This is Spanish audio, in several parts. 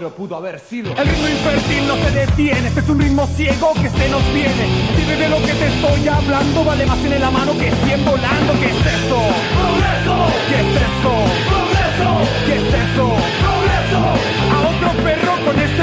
Pero pudo haber sido. El ritmo infértil no se detiene. Este es un ritmo ciego que se nos viene. Dime de lo que te estoy hablando. Vale más en la mano que 100 volando. ¿Qué es eso? ¡Progreso! ¿Qué es eso? ¡Progreso! ¿Qué es eso? ¡Progreso! A otro perro con ese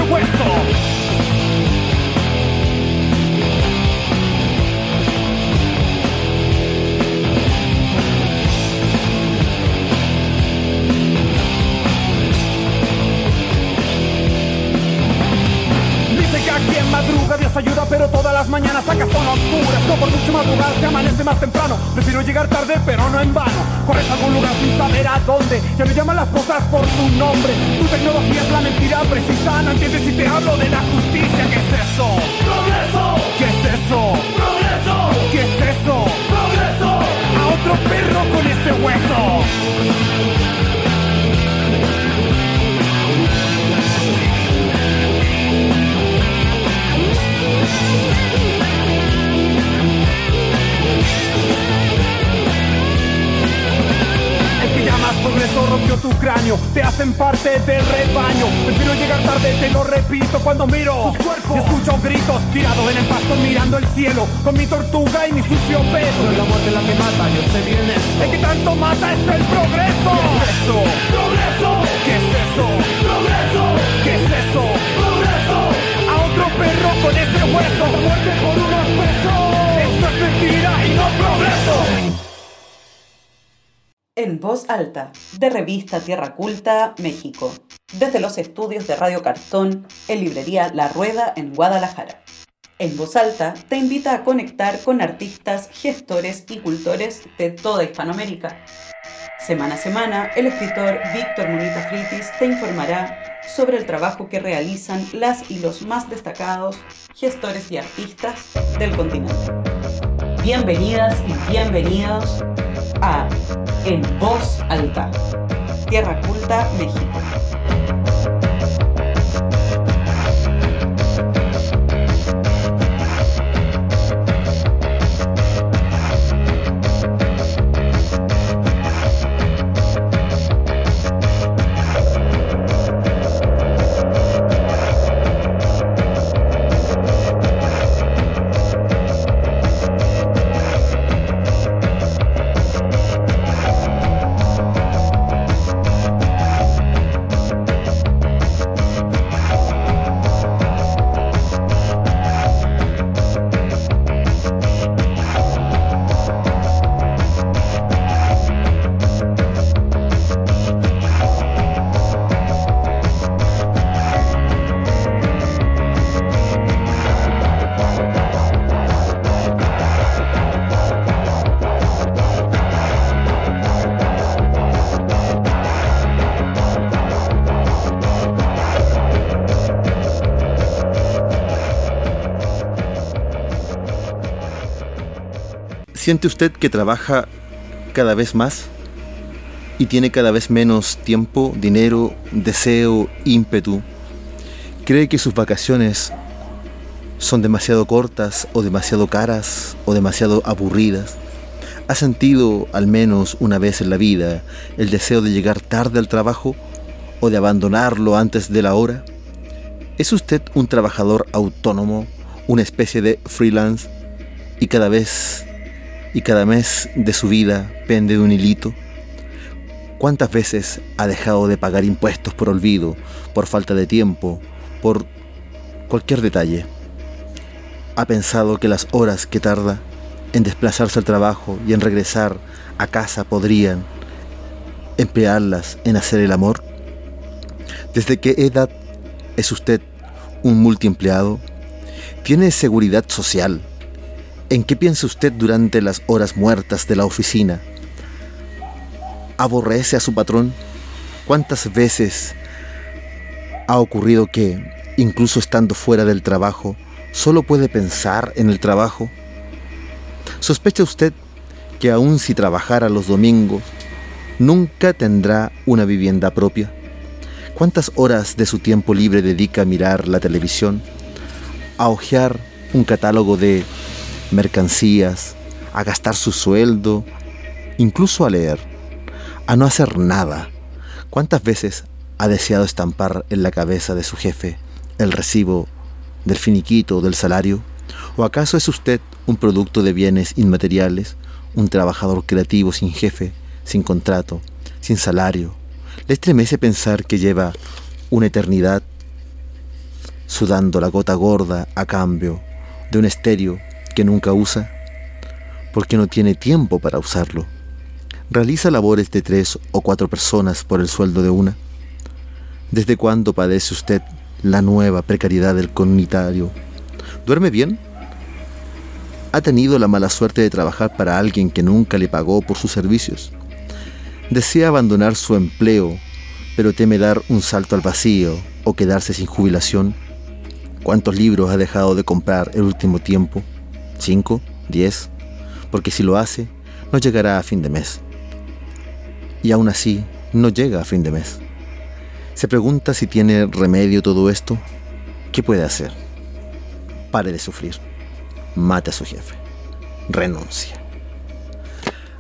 madruga Dios ayuda, pero todas las mañanas acá son oscuras. No por mucho madrugar se amanece más temprano. Prefiero llegar tarde, pero no en vano. Corres a algún lugar sin saber a dónde. Ya me llaman las cosas por su nombre. Tu tecnología es la mentira precisa. No entiendes si te hablo de la justicia. ¿Qué es eso? ¡Progreso! ¿Qué es eso? ¡Progreso! ¿Qué es eso? ¡Progreso! A otro perro con ese hueso. Llamas progreso rompió tu cráneo, te hacen parte del rebaño. Prefiero llegar tarde, te lo repito, cuando miro sus cuerpos y escucho gritos, tirado en el pasto mirando el cielo, con mi tortuga y mi sucio peso. No es la muerte la que mata, yo sé bien eso. El que tanto mata es el progreso. ¿Qué es eso? ¡Progreso! ¿Qué es eso? ¡Progreso! ¿Qué es eso? ¡Progreso! A otro perro con ese hueso. Muerte por unos pesos. Esto es mentira y no progreso. En voz alta, de revista Tierra Culta, México. Desde los estudios de Radio Cartón, en librería La Rueda en Guadalajara. En voz alta te invita a conectar con artistas, gestores y cultores de toda Hispanoamérica. Semana a semana, el escritor Víctor Munita Fritis te informará sobre el trabajo que realizan las y los más destacados gestores y artistas del continente. Bienvenidas y bienvenidos a En Voz Alta, Tierra Culta, México. ¿Siente usted que trabaja cada vez más y tiene cada vez menos tiempo, dinero, deseo, ímpetu? ¿Cree que sus vacaciones son demasiado cortas o demasiado caras o demasiado aburridas? ¿Ha sentido al menos una vez en la vida el deseo de llegar tarde al trabajo o de abandonarlo antes de la hora? ¿Es usted un trabajador autónomo, una especie de freelance y cada vez y cada mes de su vida pende de un hilito? ¿Cuántas veces ha dejado de pagar impuestos por olvido, por falta de tiempo, por cualquier detalle? ¿Ha pensado que las horas que tarda en desplazarse al trabajo y en regresar a casa podrían emplearlas en hacer el amor? ¿Desde qué edad es usted un multiempleado? ¿Tiene seguridad social? ¿En qué piensa usted durante las horas muertas de la oficina? ¿Aborrece a su patrón? ¿Cuántas veces ha ocurrido que, incluso estando fuera del trabajo, solo puede pensar en el trabajo? ¿Sospecha usted que aun si trabajara los domingos, nunca tendrá una vivienda propia? ¿Cuántas horas de su tiempo libre dedica a mirar la televisión, a hojear un catálogo de mercancías, a gastar su sueldo incluso a leer, a no hacer nada. ¿Cuántas veces ha deseado estampar en la cabeza de su jefe el recibo del finiquito o del salario? ¿O acaso es usted un producto de bienes inmateriales, un trabajador creativo sin jefe, sin contrato, sin salario? ¿Le estremece pensar que lleva una eternidad sudando la gota gorda a cambio de un estéreo que nunca usa? Porque no tiene tiempo para usarlo. ¿Realiza labores de tres o cuatro personas por el sueldo de una? ¿Desde cuándo padece usted la nueva precariedad del comunitario? ¿Duerme bien? ¿Ha tenido la mala suerte de trabajar para alguien que nunca le pagó por sus servicios? ¿Desea abandonar su empleo, pero teme dar un salto al vacío o quedarse sin jubilación? ¿Cuántos libros ha dejado de comprar el último tiempo? ¿Cinco? ¿Diez? Porque si lo hace, no llegará a fin de mes y aún así no llega a fin de mes. Se pregunta si tiene remedio todo esto. ¿Qué puede hacer? Pare de sufrir. Mate a su jefe. Renuncia.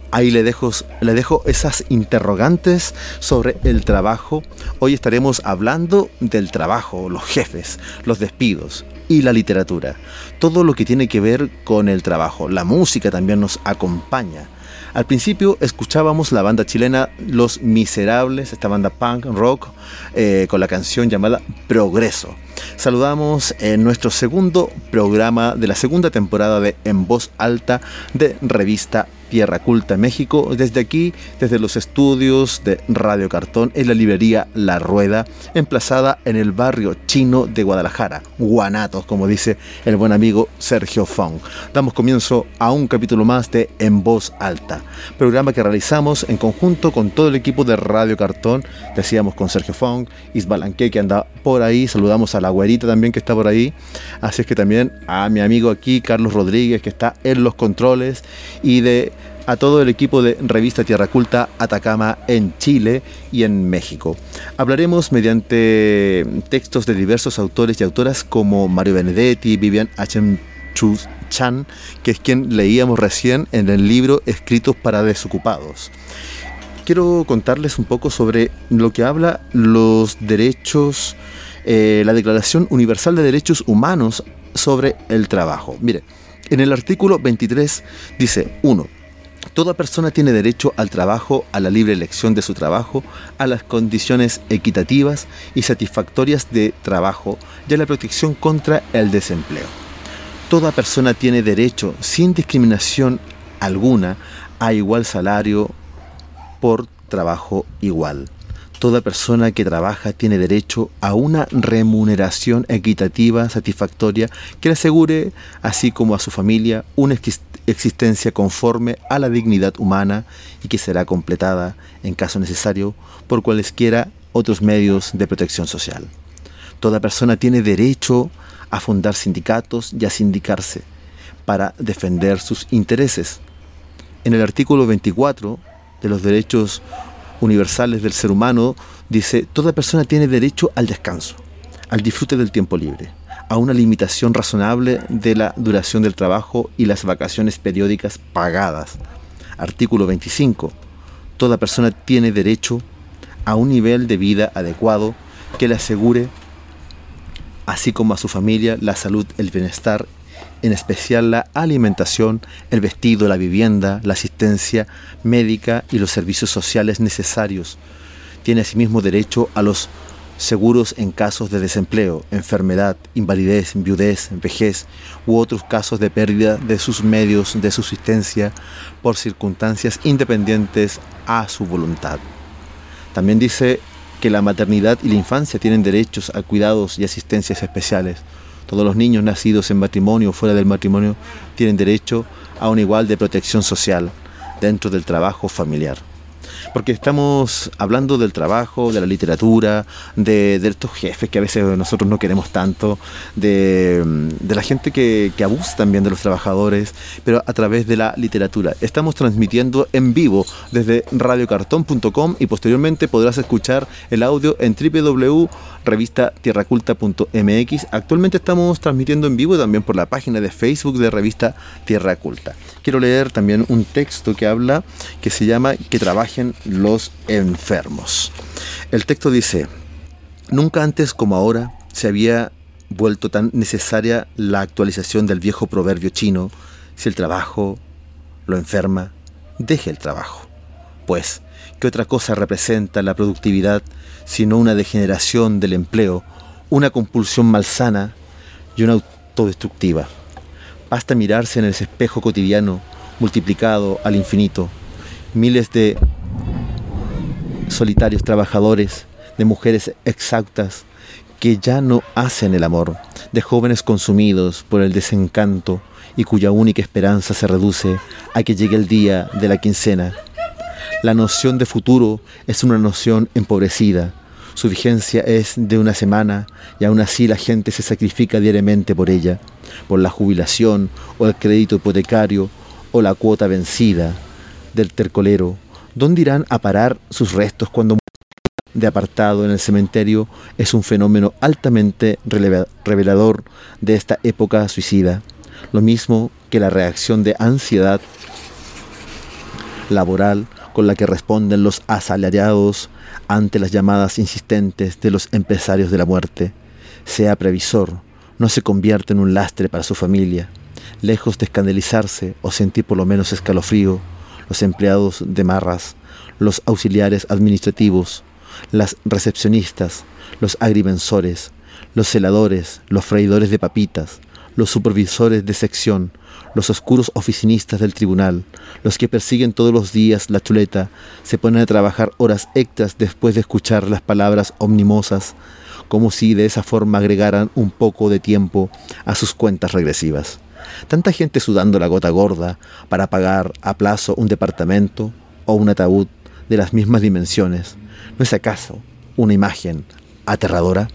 Ahí le dejo, le dejo esas interrogantes sobre el trabajo. Hoy estaremos hablando del trabajo, los jefes, los despidos y la literatura. Todo lo que tiene que ver con el trabajo. La música también nos acompaña al principio escuchábamos la banda chilena Los Miserables, esta banda punk rock, eh, con la canción llamada Progreso. Saludamos en nuestro segundo programa de la segunda temporada de En Voz Alta de Revista Tierra Culta México, desde aquí, desde los estudios de Radio Cartón en la librería La Rueda, emplazada en el barrio chino de Guadalajara, Guanatos, como dice el buen amigo Sergio Fong. Damos comienzo a un capítulo más de En Voz Alta, programa que realizamos en conjunto con todo el equipo de Radio Cartón, decíamos con Sergio Fong, Isbalanque que anda por ahí, saludamos a la güerita también que está por ahí, así es que también a mi amigo aquí, Carlos Rodríguez, que está en los controles, y de a todo el equipo de Revista Tierra Culta Atacama en Chile y en México. Hablaremos mediante textos de diversos autores y autoras como Mario Benedetti, Vivian H. Chan, que es quien leíamos recién en el libro Escritos para Desocupados. Quiero contarles un poco sobre lo que habla los derechos, eh, la Declaración Universal de Derechos Humanos sobre el trabajo. Mire, en el artículo 23 dice, 1. Toda persona tiene derecho al trabajo, a la libre elección de su trabajo, a las condiciones equitativas y satisfactorias de trabajo y a la protección contra el desempleo. Toda persona tiene derecho, sin discriminación alguna, a igual salario por trabajo igual. Toda persona que trabaja tiene derecho a una remuneración equitativa, satisfactoria, que le asegure, así como a su familia, una existencia conforme a la dignidad humana y que será completada, en caso necesario, por cualesquiera otros medios de protección social. Toda persona tiene derecho a fundar sindicatos y a sindicarse para defender sus intereses. En el artículo 24 de los derechos universales del ser humano, dice, toda persona tiene derecho al descanso, al disfrute del tiempo libre, a una limitación razonable de la duración del trabajo y las vacaciones periódicas pagadas. Artículo 25. Toda persona tiene derecho a un nivel de vida adecuado que le asegure, así como a su familia, la salud, el bienestar en especial la alimentación, el vestido, la vivienda, la asistencia médica y los servicios sociales necesarios. Tiene asimismo derecho a los seguros en casos de desempleo, enfermedad, invalidez, viudez, vejez u otros casos de pérdida de sus medios de subsistencia por circunstancias independientes a su voluntad. También dice que la maternidad y la infancia tienen derechos a cuidados y asistencias especiales todos los niños nacidos en matrimonio o fuera del matrimonio tienen derecho a un igual de protección social dentro del trabajo familiar. Porque estamos hablando del trabajo, de la literatura, de, estos jefes que a veces nosotros no queremos tanto, de, la gente que, abusa también de los trabajadores, pero a través de la literatura. Estamos transmitiendo en vivo desde radiocartón.com y posteriormente podrás escuchar el audio en www.revistatierraculta.mx. Actualmente estamos transmitiendo en vivo también por la página de Facebook de Revista Tierra Culta. Quiero leer también un texto que habla que se llama Que trabajen los enfermos. El texto dice, nunca antes como ahora se había vuelto tan necesaria la actualización del viejo proverbio chino, si el trabajo lo enferma, deje el trabajo. Pues, ¿qué otra cosa representa la productividad sino una degeneración del empleo, una compulsión malsana y una autodestructiva? Basta mirarse en el espejo cotidiano multiplicado al infinito, miles de solitarios trabajadores, de mujeres exhaustas que ya no hacen el amor, de jóvenes consumidos por el desencanto y cuya única esperanza se reduce a que llegue el día de la quincena. La noción de futuro es una noción empobrecida. Su vigencia es de una semana y aún así la gente se sacrifica diariamente por ella, por la jubilación o el crédito hipotecario o la cuota vencida del tercolero. ¿Dónde irán a parar sus restos cuando de apartado en el cementerio es un fenómeno altamente revelador de esta época suicida, lo mismo que la reacción de ansiedad laboral con la que responden los asalariados ante las llamadas insistentes de los empresarios de la muerte. Sea previsor, no se convierte en un lastre para su familia. Lejos de escandalizarse o sentir por lo menos escalofrío, los empleados de marras, los auxiliares administrativos, las recepcionistas, los agrimensores, los celadores, los freidores de papitas, los supervisores de sección, los oscuros oficinistas del tribunal, los que persiguen todos los días la chuleta, se ponen a trabajar horas extras después de escuchar las palabras omnimosas, como si de esa forma agregaran un poco de tiempo a sus cuentas regresivas. Tanta gente sudando la gota gorda para pagar a plazo un departamento o un ataúd de las mismas dimensiones. ¿No es acaso una imagen aterradora?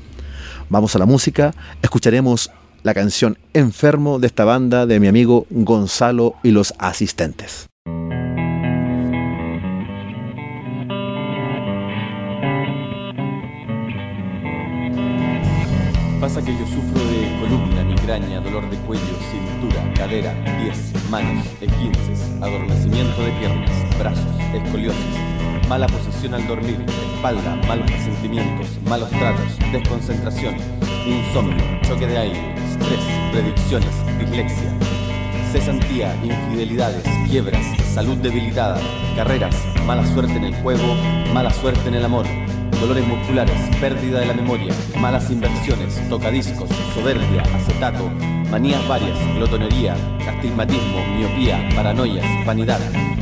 Vamos a la música, escucharemos la canción Enfermo de esta banda de mi amigo Gonzalo y los asistentes. Pasa que yo sufro de columna, migraña, dolor de cuello, cadera, pies, manos, esguinces, adormecimiento de piernas, brazos, escoliosis mala posición al dormir, espalda, malos presentimientos, malos tratos, desconcentración, insomnio, choque de aire, estrés, predicciones, dislexia, cesantía, infidelidades, quiebras, salud debilitada, carreras, mala suerte en el juego, mala suerte en el amor, dolores musculares, pérdida de la memoria, malas inversiones, tocadiscos, soberbia, acetato, manías varias, glotonería, astigmatismo, miopía, paranoias, vanidad,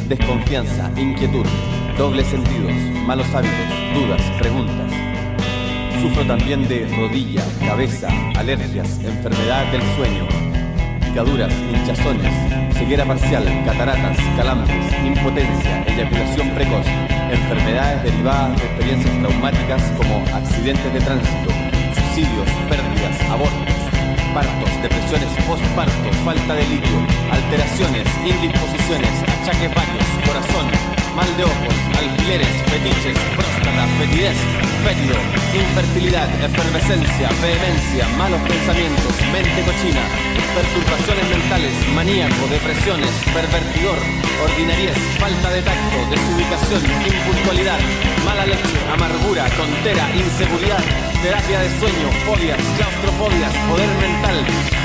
desconfianza, inquietud, dobles sentidos, malos hábitos, dudas, preguntas. Sufro también de rodilla, cabeza, alergias, enfermedad del sueño, picaduras, hinchazones, ceguera parcial, cataratas, calambres, impotencia, eyaculación precoz, enfermedades derivadas de experiencias traumáticas como accidentes de tránsito, suicidios, pérdidas, abortos, partos, depresiones postparto, falta de líquido, alteraciones, indisposiciones, achaques varios, corazón, mal de ojos, alfileres, fetiches, próstata, fetidez, fétido, infertilidad, efervescencia, vehemencia, malos pensamientos, mente cochina, perturbaciones mentales, maníaco, depresiones, pervertidor, ordinariez, falta de tacto, desubicación, impuntualidad, mala leche, amargura, tontera, inseguridad, terapia de sueño, fobias, claustrofobias, poder mental,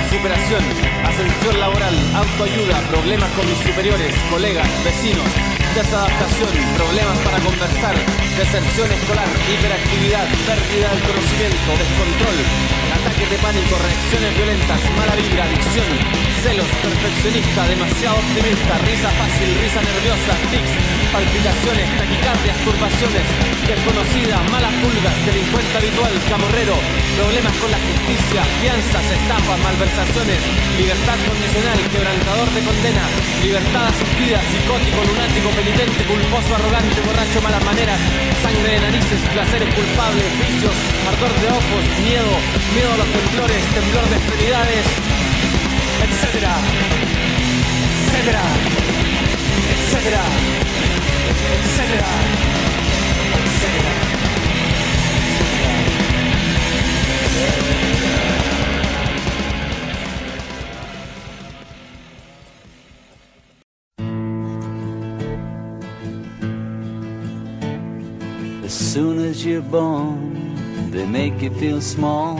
superación, ascensión laboral, autoayuda, problemas con mis superiores, colegas, vecinos, desadaptación, problemas para conversar, deserción escolar, hiperactividad, pérdida del conocimiento, descontrol, ataques de pánico, reacciones violentas, mala vibra, adicción, celos, perfeccionista, demasiado optimista, risa fácil, risa nerviosa, tics, palpitaciones, taquicardias, turbaciones, desconocida, malas pulgas, delincuente habitual, camorrero, problemas con la justicia, fianzas, estafas, malversaciones, libertad condicional, quebrantador de condena, libertad asistida, psicótico, lunático, penitente, culposo, arrogante, borracho, malas maneras, sangre de narices, placeres culpables, vicios, ardor de ojos, miedo, miedo los temblores, temblor de extremidades, etcétera, etcétera, etcétera, etcétera. As soon as you're born, they make you feel small.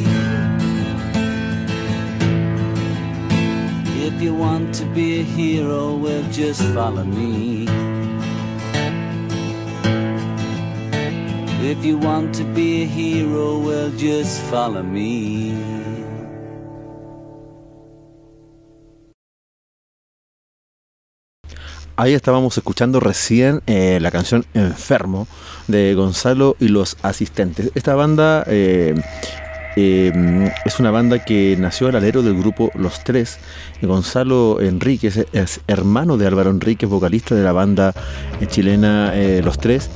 You want to be a hero, well, just follow me. If you want to be a hero, well, just follow me. Ahí estábamos escuchando recién eh, la canción Enfermo de Gonzalo y los asistentes. Esta banda eh, eh, es una banda que nació al alero del grupo Los Tres. Gonzalo Enríquez es hermano de Álvaro Enríquez, vocalista de la banda chilena Los Tres.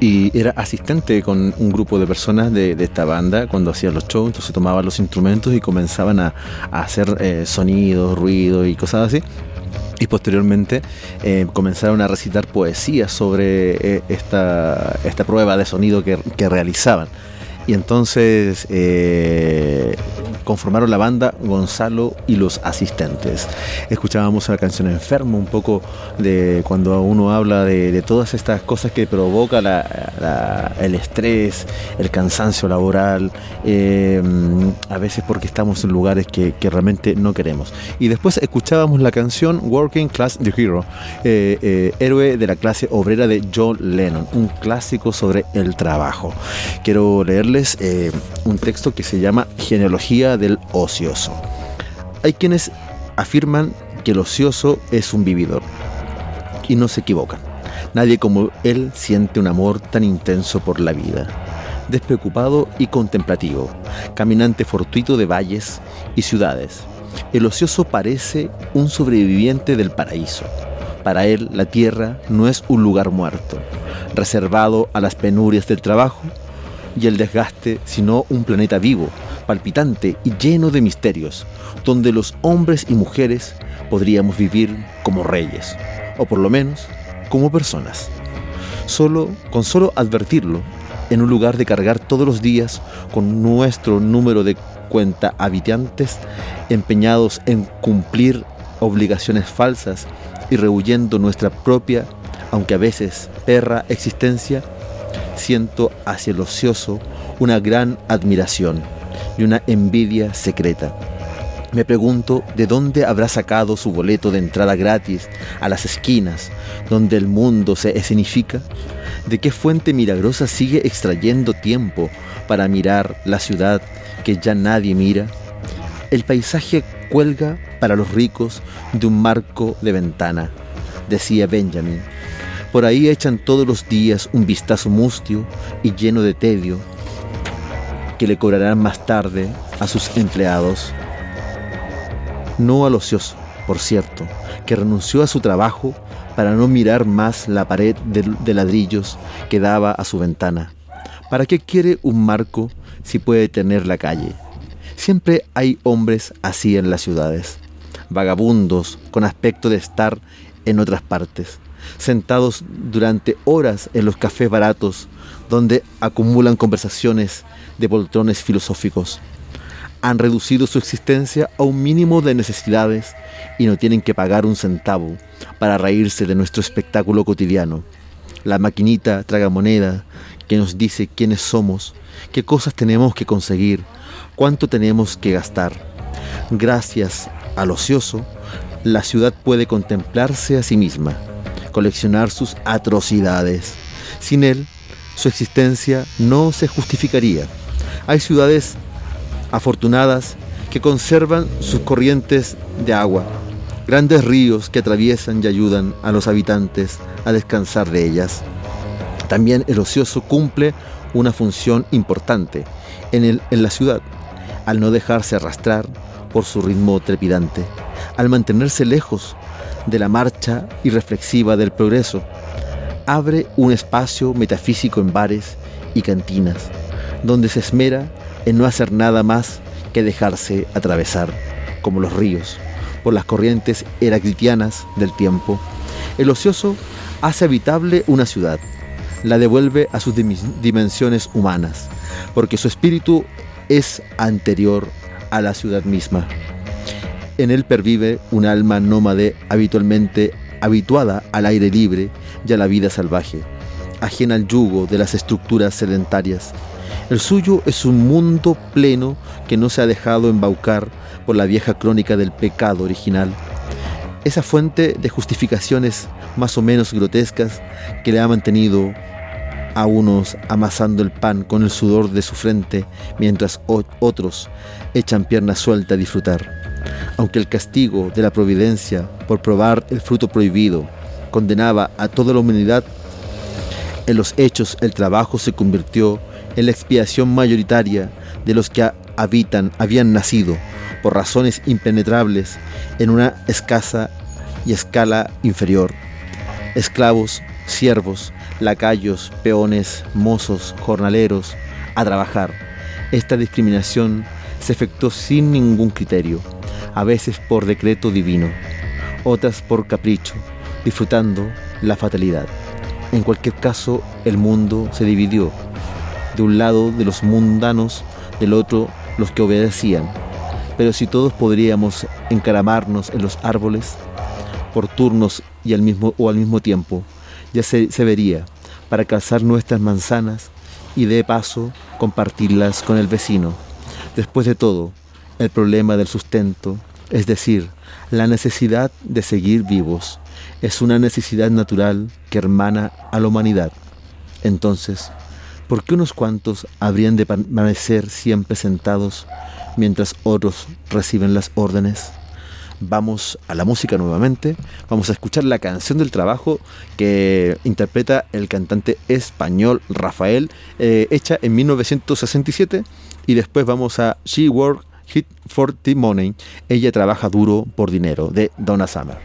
Y era asistente con un grupo de personas de, esta banda cuando hacían los shows, entonces tomaban los instrumentos y comenzaban a, hacer sonidos, ruidos y cosas así y posteriormente eh, comenzaron a recitar poesías sobre eh, esta, prueba de sonido que, realizaban. Y entonces, eh, conformaron la banda Gonzalo y los asistentes. Escuchábamos la canción Enfermo, un poco de cuando uno habla de, todas estas cosas que provoca el estrés, el cansancio laboral, eh, a veces porque estamos en lugares que, realmente no queremos. Y después escuchábamos la canción Working Class The Hero, eh, héroe de la clase obrera de John Lennon, un clásico sobre el trabajo. Quiero leerles un texto que se llama Genealogía del ocioso. Hay quienes afirman que el ocioso es un vividor y no se equivocan. Nadie como él siente un amor tan intenso por la vida. Despreocupado y contemplativo, caminante fortuito de valles y ciudades, el ocioso parece un sobreviviente del paraíso. Para él la tierra no es un lugar muerto, reservado a las penurias del trabajo y el desgaste, sino un planeta vivo, palpitante y lleno de misterios, donde los hombres y mujeres podríamos vivir como reyes, o por lo menos como personas. Solo, con solo advertirlo, en un lugar de cargar todos los días con nuestro número de cuenta habitantes empeñados en cumplir obligaciones falsas y rehuyendo nuestra propia, aunque a veces perra existencia, siento hacia el ocioso una gran admiración y una envidia secreta. Me pregunto de dónde habrá sacado su boleto de entrada gratis a las esquinas donde el mundo se escenifica. ¿De qué fuente milagrosa sigue extrayendo tiempo para mirar la ciudad que ya nadie mira? El paisaje cuelga para los ricos de un marco de ventana, decía Benjamin. Por ahí echan todos los días un vistazo mustio y lleno de tedio que le cobrarán más tarde a sus empleados. No al ocioso, por cierto, que renunció a su trabajo para no mirar más la pared de, ladrillos que daba a su ventana. ¿Para qué quiere un marco si puede tener la calle? Siempre hay hombres así en las ciudades, vagabundos con aspecto de estar en otras partes, sentados durante horas en los cafés baratos donde acumulan conversaciones de poltrones filosóficos. Han reducido su existencia a un mínimo de necesidades y no tienen que pagar un centavo para reírse de nuestro espectáculo cotidiano. La maquinita traga moneda que nos dice quiénes somos, qué cosas tenemos que conseguir, cuánto tenemos que gastar. Gracias al ocioso, la ciudad puede contemplarse a sí misma, coleccionar sus atrocidades. Sin él, su existencia no se justificaría. Hay ciudades afortunadas que conservan sus corrientes de agua, grandes ríos que atraviesan y ayudan a los habitantes a descansar de ellas. También el ocioso cumple una función importante en, el, en la ciudad, al no dejarse arrastrar por su ritmo trepidante, al mantenerse lejos de la marcha irreflexiva del progreso, abre un espacio metafísico en bares y cantinas, donde se esmera en no hacer nada más que dejarse atravesar, como los ríos, por las corrientes heraclitianas del tiempo. El ocioso hace habitable una ciudad, la devuelve a sus dimensiones humanas, porque su espíritu es anterior a la ciudad misma. En él pervive un alma nómade habitualmente habituada al aire libre y a la vida salvaje, ajena al yugo de las estructuras sedentarias, el suyo es un mundo pleno que no se ha dejado embaucar por la vieja crónica del pecado original. Esa fuente de justificaciones más o menos grotescas que le ha mantenido a unos amasando el pan con el sudor de su frente mientras otros echan pierna suelta a disfrutar. Aunque el castigo de la providencia por probar el fruto prohibido condenaba a toda la humanidad, en los hechos el trabajo se convirtió en la expiación mayoritaria de los que habitan, habían nacido por razones impenetrables en una escasa y escala inferior. Esclavos, siervos, lacayos, peones, mozos, jornaleros, a trabajar. Esta discriminación se efectuó sin ningún criterio, a veces por decreto divino, otras por capricho, disfrutando la fatalidad. En cualquier caso, el mundo se dividió de un lado de los mundanos, del otro los que obedecían, Pero si todos podríamos encaramarnos en los árboles por turnos y al mismo, o al mismo tiempo, ya se, vería para calzar nuestras manzanas y de paso compartirlas con el vecino. Después de todo, el problema del sustento, es decir, la necesidad de seguir vivos, es una necesidad natural que hermana a la humanidad. Entonces, ¿por qué unos cuantos habrían de permanecer siempre sentados mientras otros reciben las órdenes? Vamos a la música nuevamente, vamos a escuchar la canción del trabajo que interpreta el cantante español Rafael, eh, hecha en 1967, y después vamos a She Work Hit for the Money, ella trabaja duro por dinero, de Donna Summer.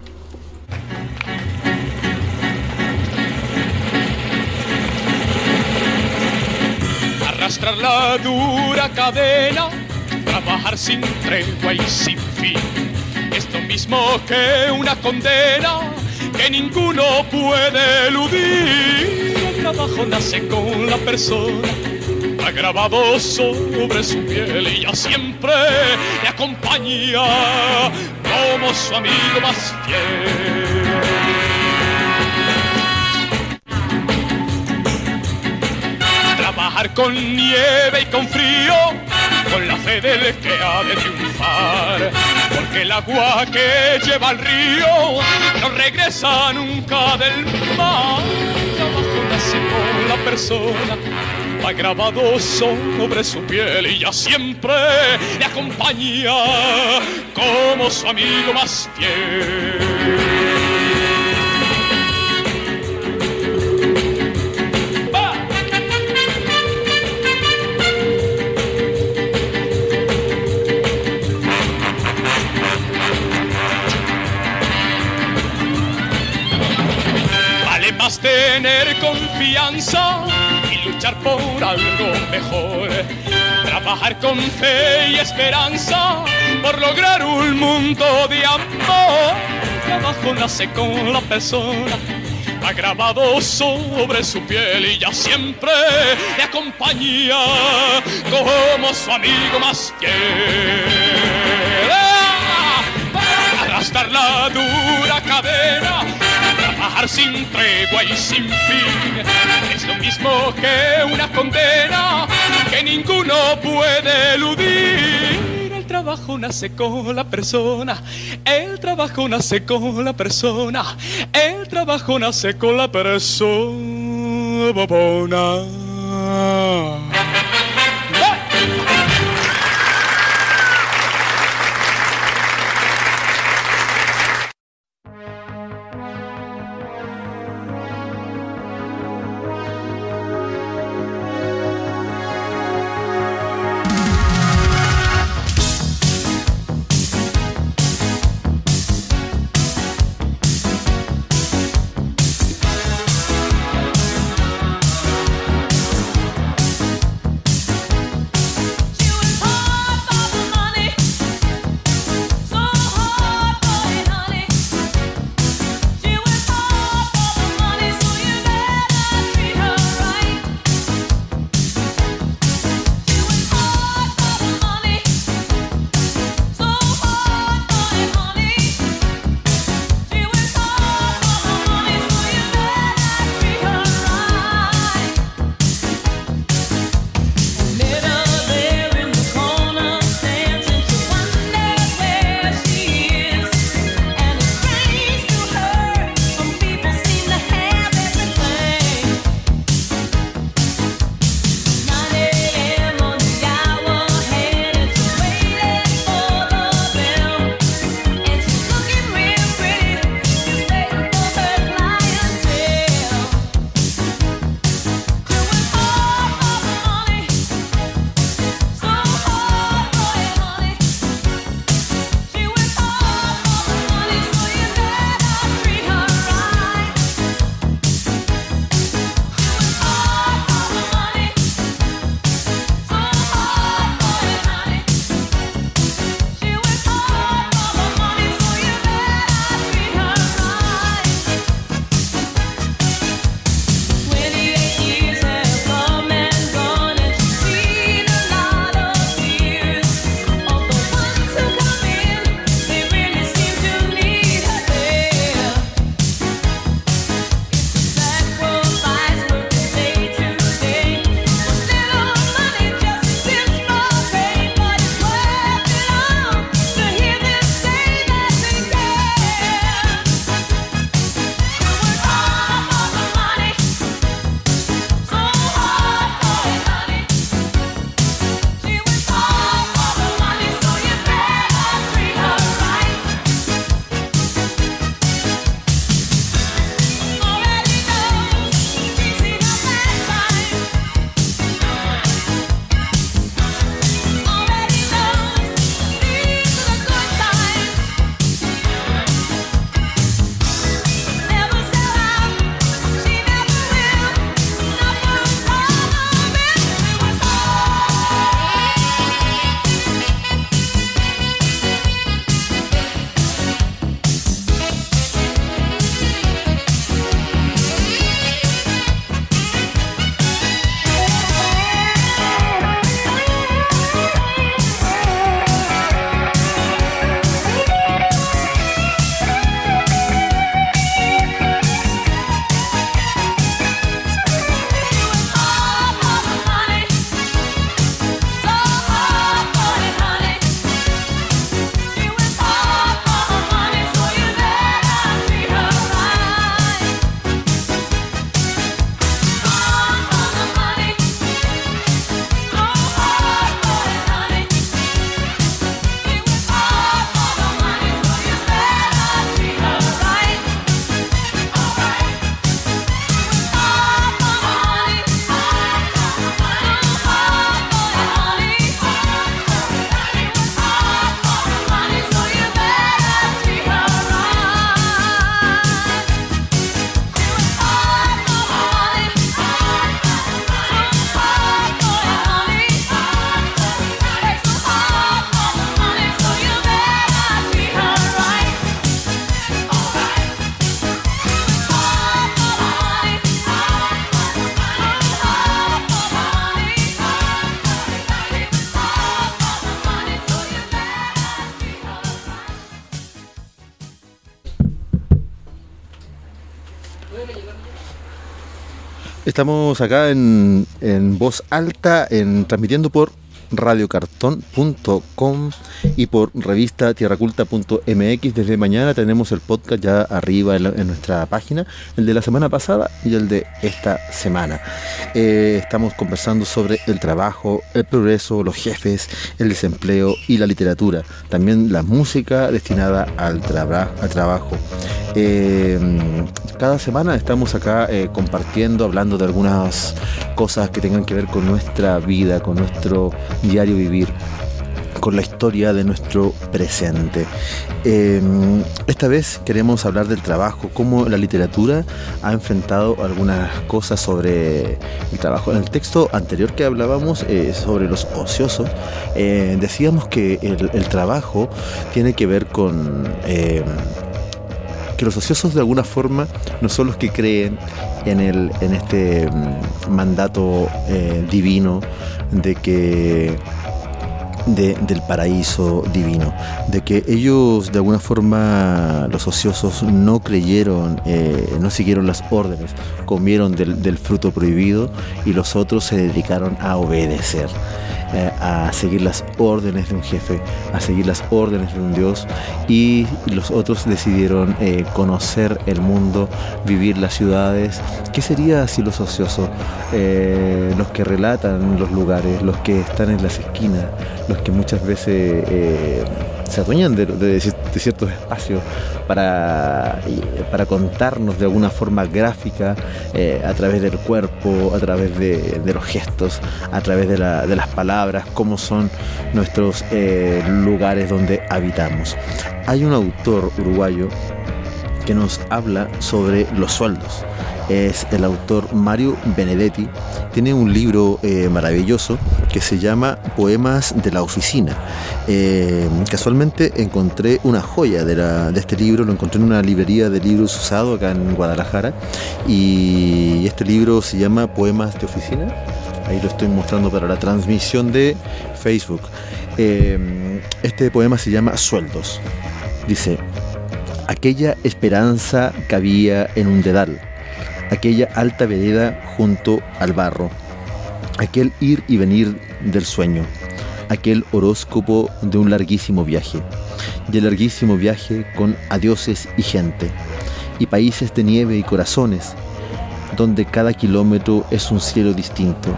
Arrastrar la dura cadena, trabajar sin tregua y sin fin. Es lo mismo que una condena que ninguno puede eludir. El trabajo nace con la persona, grabado sobre su piel y ya siempre le acompaña como su amigo más fiel. Trabajar con nieve y con frío, con la fe del que ha de triunfar. Porque el agua que lleva al río no regresa nunca del mar. Trabajo nace con la persona, va grabado sobre su piel y ya siempre le acompaña como su amigo más fiel. Tener confianza luchar por algo mejor. Trabajar con fe y esperanza por lograr un mundo de amor. El trabajo nace con la persona, ha grabado sobre su piel y ya siempre le acompaña como su amigo más fiel. Arrastrar la dura cadena trabajar sin tregua y sin fin mismo que una condena que ninguno puede eludir. El trabajo nace con la persona, el trabajo nace con la persona, el trabajo nace con la persona. Estamos acá en, en voz alta, en, transmitiendo por radiocartón.com y por revista tierraculta.mx. Desde mañana tenemos el podcast ya arriba en, nuestra página, el de la semana pasada y el de esta semana. Eh, estamos conversando sobre el trabajo, el progreso, los jefes, el desempleo y la literatura. También la música destinada al, al trabajo. Eh, cada semana estamos acá eh, compartiendo, hablando de algunas cosas que tengan que ver con nuestra vida, con nuestro diario vivir con la historia de nuestro presente. Em, esta vez queremos hablar del trabajo, cómo la literatura ha enfrentado algunas cosas sobre el trabajo. En el texto anterior que hablábamos eh, sobre los ociosos, eh, decíamos que el, trabajo tiene que ver con em, que los ociosos de alguna forma no son los que creen en, el, en este mm, mandato eh, divino de que del paraíso divino, de que ellos de alguna forma, los ociosos, no creyeron, eh, no siguieron las órdenes, comieron del, del, fruto prohibido y los otros se dedicaron a obedecer. Eh, a seguir las órdenes de un jefe, a seguir las órdenes de un Dios y los otros decidieron eh, conocer el mundo, vivir las ciudades. ¿Qué sería si los ociosos, eh, los que relatan los lugares, los que están en las esquinas, los que muchas veces se adueñan de, ciertos espacios para, para contarnos de alguna forma gráfica eh, a través del cuerpo, a través de, los gestos, a través de, las palabras, cómo son nuestros eh, lugares donde habitamos. Hay un autor uruguayo que nos habla sobre los sueldos es el autor Mario Benedetti. Tiene un libro eh, maravilloso que se llama Poemas de la Oficina. Eh, casualmente encontré una joya de, este libro, lo encontré en una librería de libros usado acá en Guadalajara y este libro se llama Poemas de Oficina. Ahí lo estoy mostrando para la transmisión de Facebook. Eh, este poema se llama Sueldos. Dice, aquella esperanza cabía en un dedal aquella alta vereda junto al barro, aquel ir y venir del sueño, aquel horóscopo de un larguísimo viaje, el larguísimo viaje con adioses y gente, y países de nieve y corazones, donde cada kilómetro es un cielo distinto,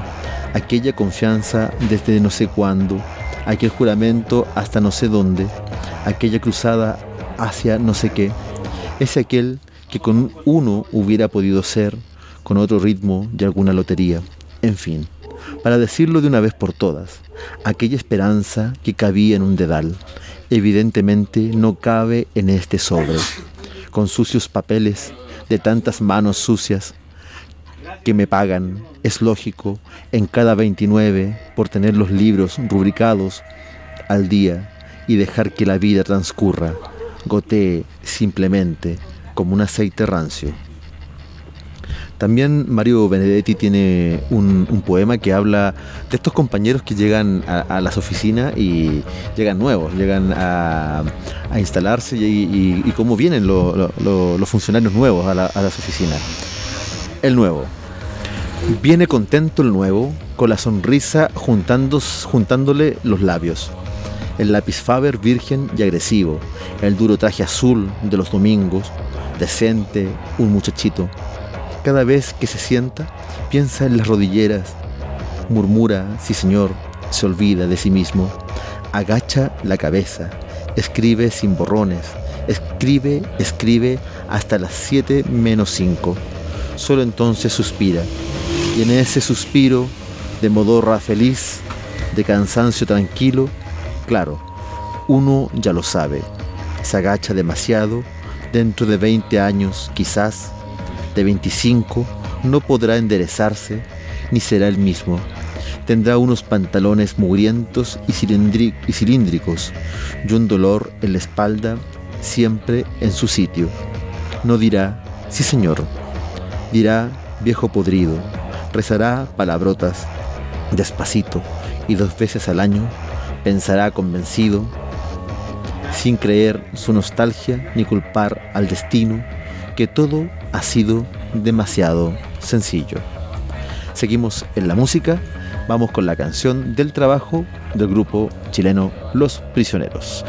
aquella confianza desde no sé cuándo, aquel juramento hasta no sé dónde, aquella cruzada hacia no sé qué, es aquel que con uno hubiera podido ser, con otro ritmo y alguna lotería, en fin, para decirlo de una vez por todas, aquella esperanza que cabía en un dedal, evidentemente no cabe en este sobre, con sucios papeles de tantas manos sucias que me pagan, es lógico, en cada 29 por tener los libros rubricados al día y dejar que la vida transcurra, gotee simplemente como un aceite rancio. También Mario Benedetti tiene un, poema que habla de estos compañeros que llegan a, las oficinas y llegan nuevos, llegan a, instalarse y, cómo vienen los funcionarios nuevos a, las oficinas. El nuevo. Viene contento el nuevo, con la sonrisa juntándole los labios. El lápiz Faber virgen y agresivo, el duro traje azul de los domingos, decente, un muchachito. Cada vez que se sienta, piensa en las rodilleras, murmura, sí señor, se olvida de sí mismo, agacha la cabeza, escribe sin borrones, escribe, escribe hasta las 7 menos 5. Solo entonces suspira, y en ese suspiro de modorra feliz, de cansancio tranquilo, claro, uno ya lo sabe, se agacha demasiado Dentro de 20 años, quizás, de 25, no podrá enderezarse ni será el mismo. Tendrá unos pantalones mugrientos y, cilíndricos y un dolor en la espalda siempre en su sitio. No dirá, sí señor, dirá viejo podrido, rezará palabrotas despacito y dos veces al año pensará convencido sin creer su nostalgia ni culpar al destino, que todo ha sido demasiado sencillo. Seguimos en la música, vamos con la canción del trabajo del grupo chileno Los Prisioneros.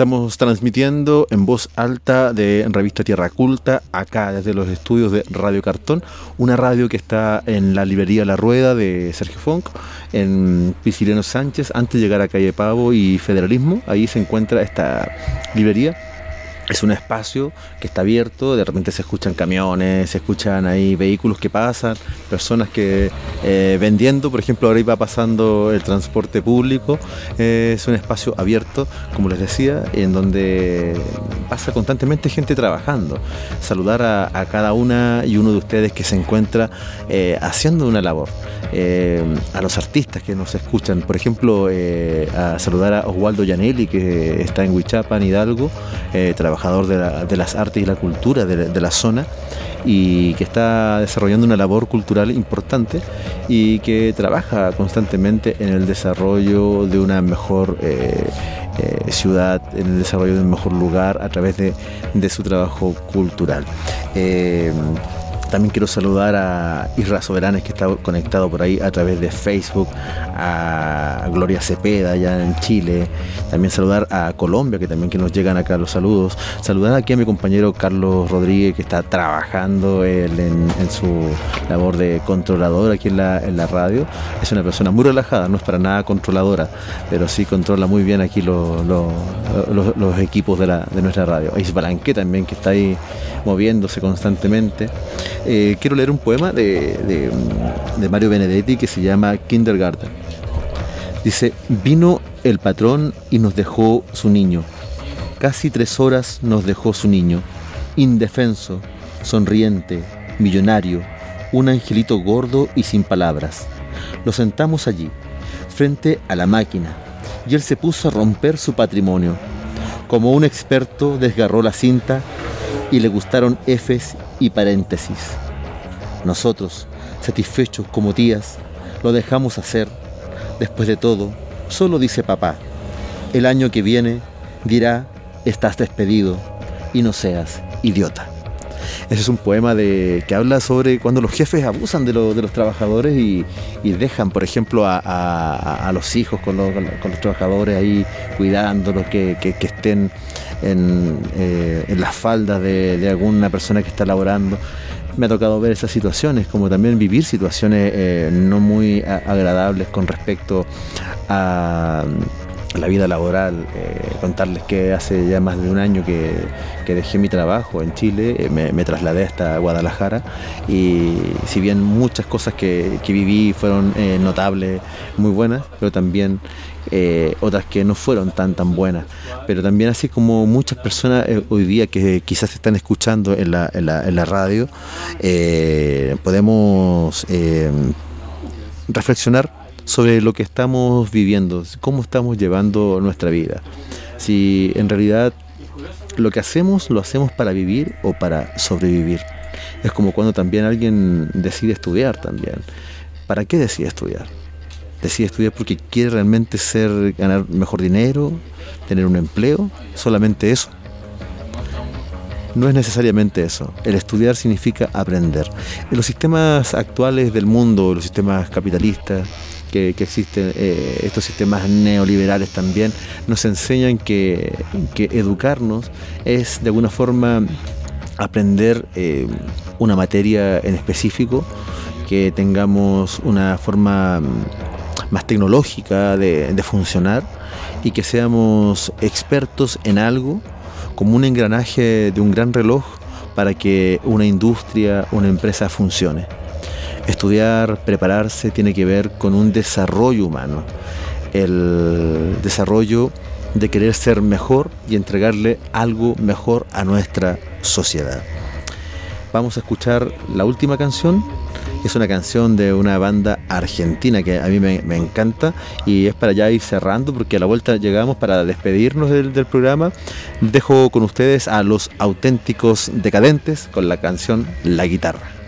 Estamos transmitiendo en voz alta de Revista Tierra Culta, acá desde los estudios de Radio Cartón, una radio que está en la librería La Rueda de Sergio Funk, en Pisileno Sánchez, antes de llegar a Calle Pavo y Federalismo. Ahí se encuentra esta librería es un espacio que está abierto, de repente se escuchan camiones, se escuchan ahí vehículos que pasan, personas que eh, vendiendo, por ejemplo, ahora iba pasando el transporte público, eh, es un espacio abierto, como les decía, en donde pasa constantemente gente trabajando. Saludar a, cada una y uno de ustedes que se encuentra eh, haciendo una labor. a los artistas que nos escuchan, por ejemplo, a saludar a Oswaldo Yanelli, que está en Huichapan, Hidalgo, trabajando de, las artes y la cultura de, la zona y que está desarrollando una labor cultural importante y que trabaja constantemente en el desarrollo de una mejor eh, eh, ciudad, en el desarrollo de un mejor lugar a través de, su trabajo cultural. Eh, también quiero saludar a Isra Soberanes que está conectado por ahí a través de Facebook, a Gloria Cepeda allá en Chile, también saludar a Colombia que también que nos llegan acá los saludos, saludar aquí a mi compañero Carlos Rodríguez que está trabajando en, su labor de controlador aquí en la, radio, es una persona muy relajada, no es para nada controladora, pero sí controla muy bien aquí los, equipos de, de nuestra radio. Isbalanque también que está ahí moviéndose constantemente. Eh, quiero leer un poema de, Mario Benedetti que se llama Kindergarten. Dice, vino el patrón y nos dejó su niño. Casi tres horas nos dejó su niño, indefenso, sonriente, millonario, un angelito gordo y sin palabras. Lo sentamos allí, frente a la máquina, y él se puso a romper su patrimonio. Como un experto desgarró la cinta y le gustaron Fs y paréntesis. Nosotros, satisfechos como tías, lo dejamos hacer. Después de todo, solo dice papá. El año que viene dirá, estás despedido y no seas idiota. Ese es un poema de, que habla sobre cuando los jefes abusan de, los trabajadores y, dejan, por ejemplo, a, los hijos con los, trabajadores ahí cuidándolos, que, que, estén eh, en, las faldas de, alguna persona que está laborando. Me ha tocado ver esas situaciones, como también vivir situaciones eh, no muy agradables con respecto a la vida laboral, eh, contarles que hace ya más de un año que, dejé mi trabajo en Chile, me, trasladé hasta Guadalajara y si bien muchas cosas que, viví fueron notables, muy buenas, pero también eh, otras que no fueron tan tan buenas. Pero también así como muchas personas eh, hoy día que quizás están escuchando en la, en la, en la radio, eh, podemos reflexionar sobre lo que estamos viviendo, cómo estamos llevando nuestra vida. Si en realidad lo que hacemos lo hacemos para vivir o para sobrevivir. Es como cuando también alguien decide estudiar también. ¿Para qué decide estudiar? Decide estudiar porque quiere realmente ser, ganar mejor dinero, tener un empleo, solamente eso. No es necesariamente eso. El estudiar significa aprender. En los sistemas actuales del mundo, los sistemas capitalistas, que, existen, eh, estos sistemas neoliberales también, nos enseñan que, educarnos es de alguna forma aprender eh, una materia en específico, que tengamos una forma más tecnológica de, funcionar y que seamos expertos en algo como un engranaje de un gran reloj para que una industria, una empresa funcione. Estudiar, prepararse tiene que ver con un desarrollo humano, el desarrollo de querer ser mejor y entregarle algo mejor a nuestra sociedad. Vamos a escuchar la última canción es una canción de una banda argentina que a mí me, encanta y es para ya ir cerrando porque a la vuelta llegamos para despedirnos del, programa. Dejo con ustedes a los auténticos decadentes con la canción La guitarra.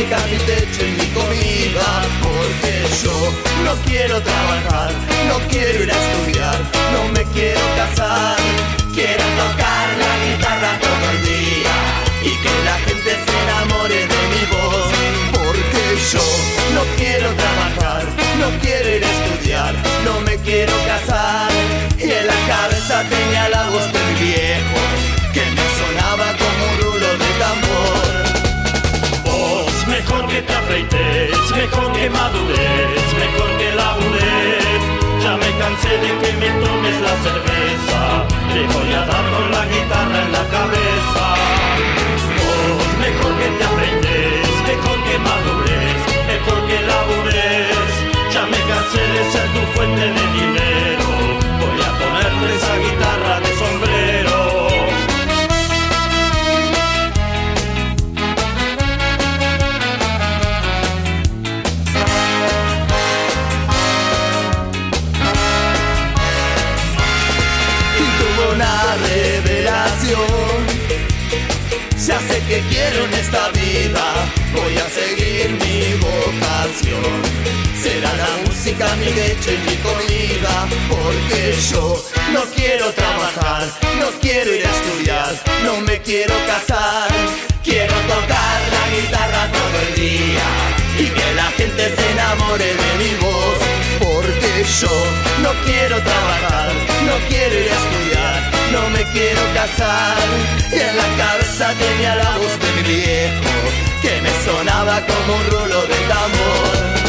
Mi techo y mi comida, porque yo no quiero trabajar, no quiero ir a estudiar, no me quiero casar, quiero tocar la guitarra todo el día y que la gente se enamore de mi voz, porque yo no quiero trabajar, no quiero ir a estudiar, no me quiero casar. Y en la cabeza tenía la voz de mi viejo que te afeites, mejor que madures, mejor que labures. Ya me cansé de que me tomes la cerveza, te voy a dar con la guitarra en la cabeza. Vos, mejor que te afeites, mejor que madures, mejor que labures. Ya me cansé de ser tu fuente de quiero en esta vida, voy a seguir mi vocación. Será la música mi leche y mi comida, porque yo no quiero trabajar, no quiero ir a estudiar, no me quiero casar. Quiero tocar la guitarra todo el día y que la gente se enamore de mi voz, porque yo no quiero trabajar, no quiero ir a estudiar, no me quiero casar. Y en la cabeza tenía la voz de mi viejo, que me sonaba como un rulo de tambor.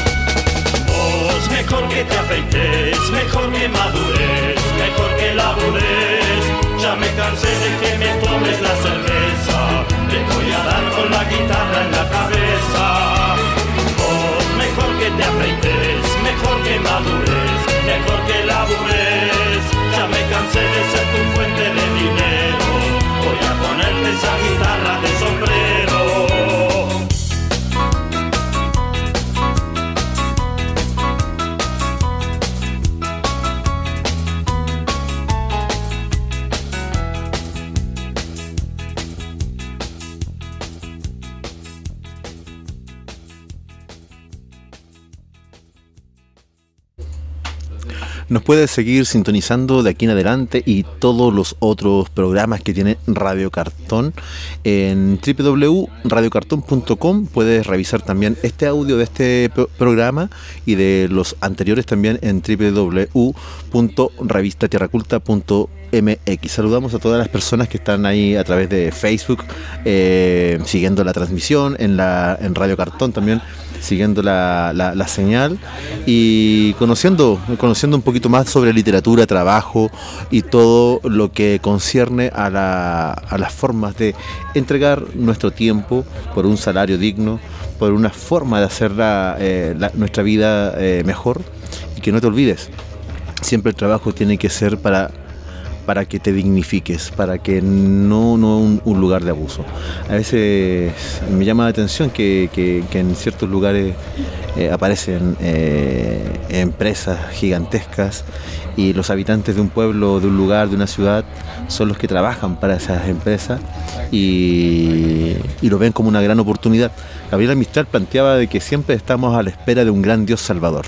Vos, mejor que te afeites, mejor que madures, mejor que labures. Ya me cansé de que me tomes la cerveza, te voy a dar con la guitarra en la cabeza. Vos, mejor que te afeites, mejor que madures, mejor que labures. Ya me cansé de ser de dinero, voy a ponerte esa guitarra de Nos puedes seguir sintonizando de aquí en adelante y todos los otros programas que tiene Radio Cartón en www.radiocartón.com. Puedes revisar también este audio de este pro- programa y de los anteriores también en www.revistatierraculta.mx. Saludamos a todas las personas que están ahí a través de Facebook eh, siguiendo la transmisión, en, la, en Radio Cartón también siguiendo la, la- la señal y conociendo, conociendo un poquito más sobre literatura, trabajo y todo lo que concierne a, la- a las formas de entregar nuestro tiempo por un salario digno, por una forma de hacer la- eh, nuestra vida eh, mejor. Y que no te olvides, siempre el trabajo tiene que ser para para que te dignifiques, para que no, no un, lugar de abuso. A veces me llama la atención que, que- que en ciertos lugares eh, aparecen eh, empresas gigantescas y los habitantes de un pueblo, de un lugar, de una ciudad, son los que trabajan para esas empresas y, y lo ven como una gran oportunidad. Gabriela Mistral planteaba de que siempre estamos a la espera de un gran Dios salvador,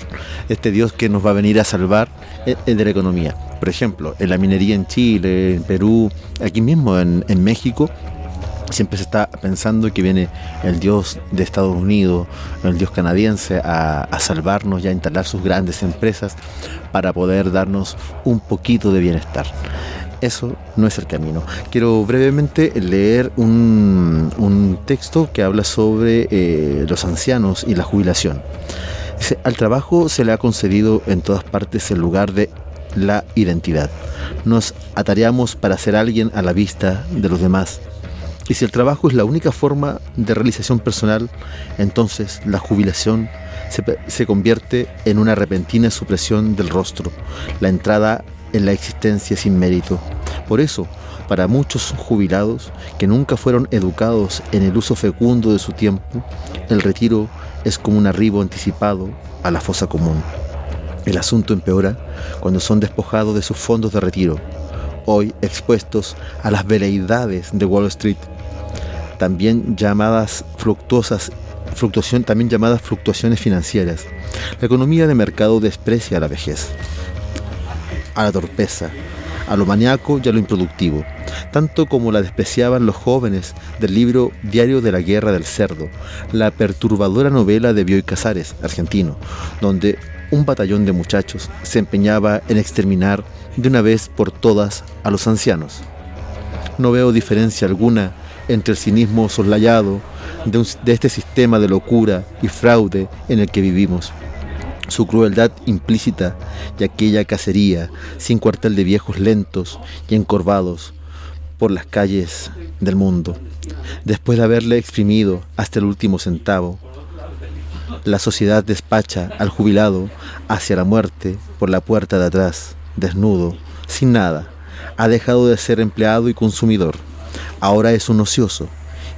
este Dios que nos va a venir a salvar de la economía. Por ejemplo, en la minería en Chile, en Perú, aquí mismo en, México, siempre se está pensando que viene el Dios de Estados Unidos, el Dios canadiense, a salvarnos y a instalar sus grandes empresas para poder darnos un poquito de bienestar. Eso no es el camino. Quiero brevemente leer un, un texto que habla sobre eh, los ancianos y la jubilación. Al trabajo se le ha concedido en todas partes el lugar de la identidad. Nos atareamos para ser alguien a la vista de los demás. Y si el trabajo es la única forma de realización personal, entonces la jubilación se, se convierte en una repentina supresión del rostro, la entrada en la existencia sin mérito. Por eso, para muchos jubilados que nunca fueron educados en el uso fecundo de su tiempo, el retiro es como un arribo anticipado a la fosa común. El asunto empeora cuando son despojados de sus fondos de retiro, hoy expuestos a las veleidades de Wall Street, también llamadas también llamadas fluctuaciones financieras. La economía de mercado desprecia la vejez, a la torpeza, a lo maníaco y a lo improductivo, tanto como la despreciaban los jóvenes del libro Diario de la Guerra del Cerdo, la perturbadora novela de Bioy Casares, argentino, donde un batallón de muchachos se empeñaba en exterminar de una vez por todas a los ancianos. No veo diferencia alguna entre el cinismo soslayado de, de, este sistema de locura y fraude en el que vivimos. Su crueldad implícita y aquella cacería sin cuartel de viejos lentos y encorvados por las calles del mundo. Después de haberle exprimido hasta el último centavo, la sociedad despacha al jubilado hacia la muerte por la puerta de atrás, desnudo, sin nada. Ha dejado de ser empleado y consumidor. Ahora es un ocioso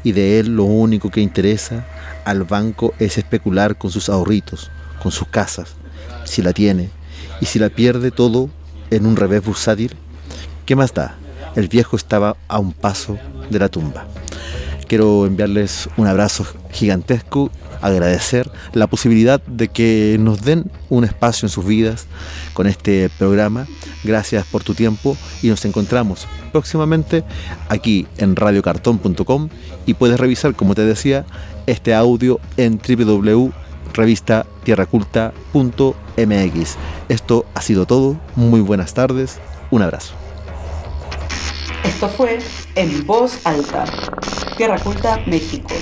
y de él lo único que interesa al banco es especular con sus ahorritos, con sus casas, si la tiene, y si la pierde todo en un revés bursátil, ¿qué más da? El viejo estaba a un paso de la tumba. Quiero enviarles un abrazo gigantesco, agradecer la posibilidad de que nos den un espacio en sus vidas con este programa. Gracias por tu tiempo y nos encontramos próximamente aquí en radiocartón.com y puedes revisar, como te decía, este audio en www.revistatierraculta.mx. Esto ha sido todo. Muy buenas tardes. Un abrazo. Esto fue En Voz Alta, Tierra Culta, México.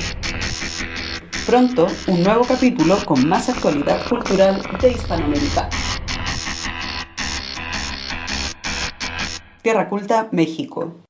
Pronto, un nuevo capítulo con más actualidad cultural de Hispanoamérica. Tierra Culta, México.